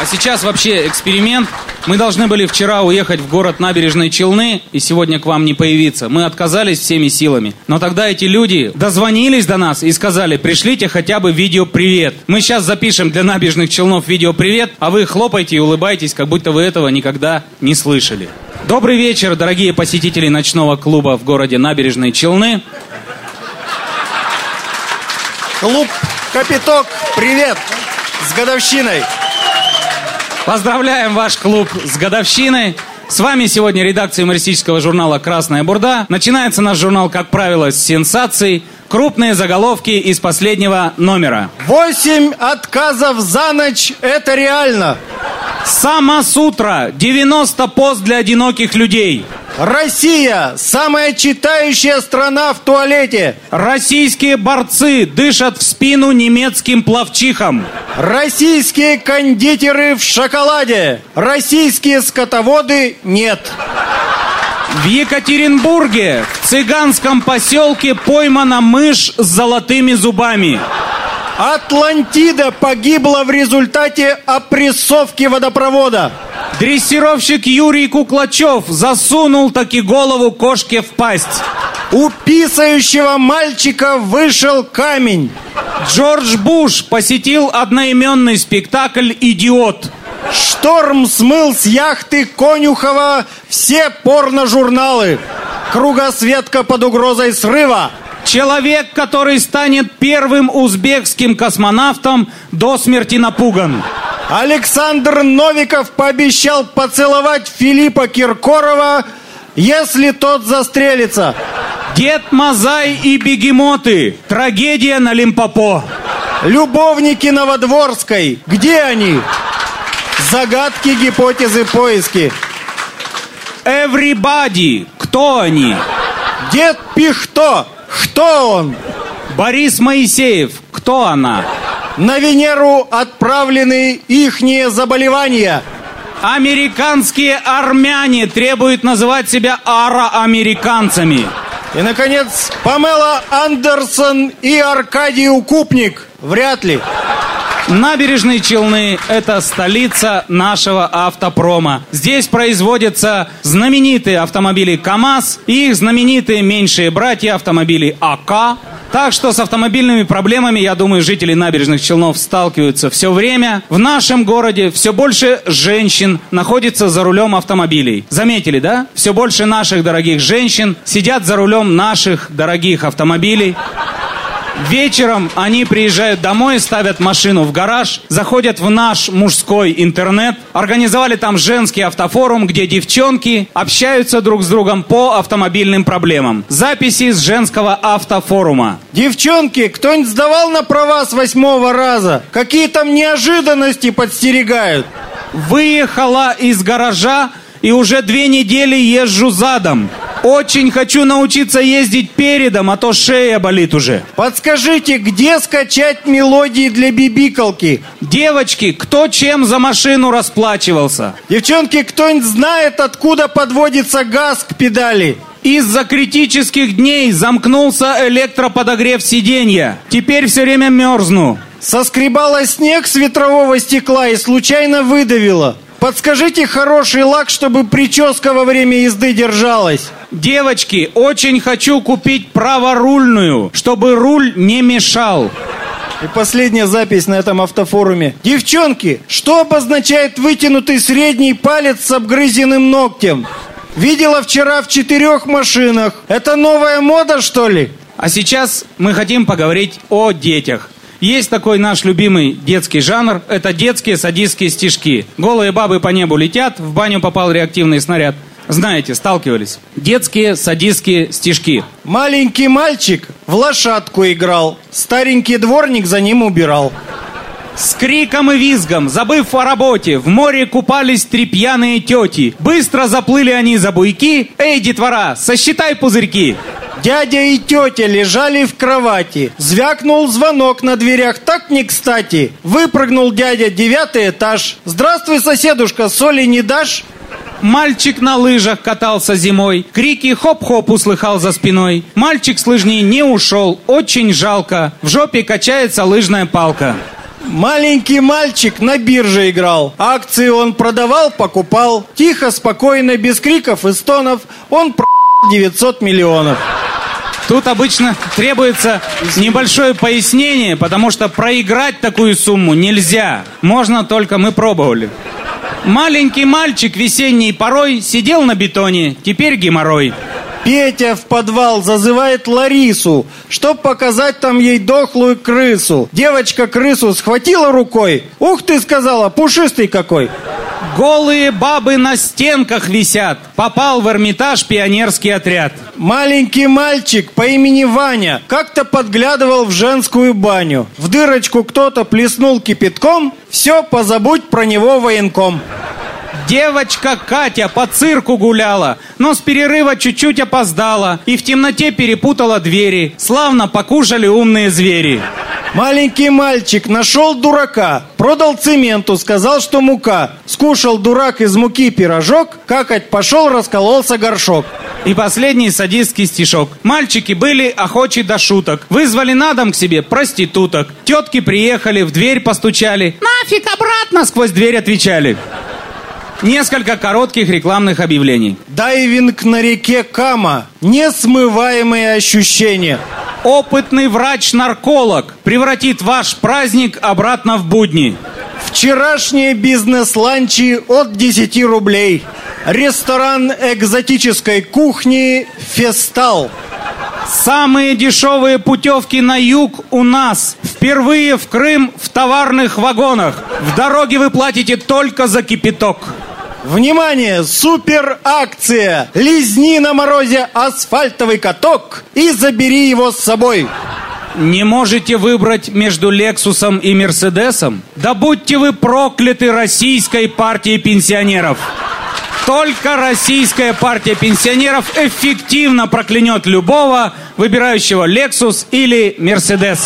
А сейчас вообще эксперимент. Мы должны были вчера уехать в город Набережной Челны и сегодня к вам не появиться. Мы отказались всеми силами. Но тогда эти люди дозвонились до нас и сказали, пришлите хотя бы видео «Привет». Мы сейчас запишем для Набережных Челнов видео «Привет», а вы хлопайте и улыбайтесь, как будто вы этого никогда не слышали. Добрый вечер, дорогие посетители ночного клуба в городе Набережной Челны. Клуб Капиток, привет! С годовщиной! Поздравляем ваш клуб с годовщиной. С вами сегодня редакция юмористического журнала «Красная бурда». Начинается наш журнал, как правило, с сенсаций. Крупные заголовки из последнего номера. Восемь отказов за ночь – это реально. Самосутра. 90 пост для одиноких людей. Россия – самая читающая страна в туалете. Российские борцы дышат в спину немецким плавчихам. Российские кондитеры в шоколаде. Российские скотоводы – нет. В Екатеринбурге в цыганском поселке поймана мышь с золотыми зубами. Атлантида погибла в результате опрессовки водопровода. Дрессировщик Юрий Куклачев засунул таки голову кошке в пасть. У писающего мальчика вышел камень. Джордж Буш посетил одноименный спектакль «Идиот». Шторм смыл с яхты Конюхова все порно-журналы. Кругосветка под угрозой срыва. Человек, который станет первым узбекским космонавтом, до смерти напуган. Александр Новиков пообещал поцеловать Филиппа Киркорова, если тот застрелится. Дед Мазай и бегемоты. Трагедия на Лимпопо. Любовники Новодворской. Где они? Загадки, гипотезы, поиски. Everybody. Кто они? Дед Пихто. Кто он? Борис Моисеев. Кто она? На Венеру отправлены ихние заболевания. Американские армяне требуют называть себя ароамериканцами. И, наконец, Памела Андерсон и Аркадий Укупник. Вряд ли. Набережные Челны – это столица нашего автопрома. Здесь производятся знаменитые автомобили КАМАЗ и их знаменитые меньшие братья автомобили АК. Так что с автомобильными проблемами, я думаю, жители набережных Челнов сталкиваются все время. В нашем городе все больше женщин находится за рулем автомобилей. Заметили, да? Все больше наших дорогих женщин сидят за рулем наших дорогих автомобилей. Вечером они приезжают домой, ставят машину в гараж, заходят в наш мужской интернет, организовали там женский автофорум, где девчонки общаются друг с другом по автомобильным проблемам. Записи с женского автофорума. Девчонки, кто-нибудь сдавал на права с восьмого раза? Какие там неожиданности подстерегают? Выехала из гаража и уже две недели езжу задом. Очень хочу научиться ездить передом, а то шея болит уже. Подскажите, где скачать мелодии для бибикалки? Девочки, кто чем за машину расплачивался? Девчонки, кто-нибудь знает, откуда подводится газ к педали? Из-за критических дней замкнулся электроподогрев сиденья. Теперь все время мерзну. Соскребала снег с ветрового стекла и случайно выдавила. Подскажите хороший лак, чтобы прическа во время езды держалась. Девочки, очень хочу купить праворульную, чтобы руль не мешал. И последняя запись на этом автофоруме. Девчонки, что обозначает вытянутый средний палец с обгрызенным ногтем? Видела вчера в четырех машинах. Это новая мода, что ли? А сейчас мы хотим поговорить о детях. Есть такой наш любимый детский жанр. Это детские садистские стишки. Голые бабы по небу летят, в баню попал реактивный снаряд. Знаете, сталкивались. Детские садистские стишки. Маленький мальчик в лошадку играл. Старенький дворник за ним убирал. С криком и визгом, забыв о работе, в море купались три пьяные тети. Быстро заплыли они за буйки. Эй, детвора, сосчитай пузырьки. Дядя и тетя лежали в кровати. Звякнул звонок на дверях так не кстати. Выпрыгнул дядя, девятый этаж. Здравствуй, соседушка, соли не дашь? Мальчик на лыжах катался зимой. Крики хоп-хоп услыхал за спиной. Мальчик с лыжней не ушел. Очень жалко. В жопе качается лыжная палка. Маленький мальчик на бирже играл. Акции он продавал, покупал. Тихо, спокойно, без криков и стонов. Он про 900 миллионов. Тут обычно требуется небольшое пояснение, потому что проиграть такую сумму нельзя. Можно только мы пробовали. Маленький мальчик весенней порой сидел на бетоне, теперь геморрой. Петя в подвал зазывает Ларису, чтоб показать там ей дохлую крысу. Девочка крысу схватила рукой. Ух ты, сказала, пушистый какой. Голые бабы на стенках висят. Попал в Эрмитаж пионерский отряд. Маленький мальчик по имени Ваня как-то подглядывал в женскую баню. В дырочку кто-то плеснул кипятком. Все, позабудь про него военком. Девочка Катя по цирку гуляла, но с перерыва чуть-чуть опоздала и в темноте перепутала двери. Славно покушали умные звери. Маленький мальчик нашел дурака, продал цементу, сказал, что мука. Скушал дурак из муки пирожок, какать пошел, раскололся горшок. И последний садистский стишок. Мальчики были охочи до шуток. Вызвали на дом к себе проституток. Тетки приехали, в дверь постучали. Нафиг обратно сквозь дверь отвечали. Несколько коротких рекламных объявлений. Дайвинг на реке Кама. Несмываемые ощущения. Опытный врач-нарколог превратит ваш праздник обратно в будни. Вчерашние бизнес-ланчи от 10 рублей. Ресторан экзотической кухни «Фестал». Самые дешевые путевки на юг у нас. Впервые в Крым в товарных вагонах. В дороге вы платите только за кипяток. Внимание! Супер акция! Лизни на морозе асфальтовый каток и забери его с собой. Не можете выбрать между Лексусом и Мерседесом? Да будьте вы прокляты российской партией пенсионеров. Только российская партия пенсионеров эффективно проклянет любого, выбирающего Lexus или Mercedes.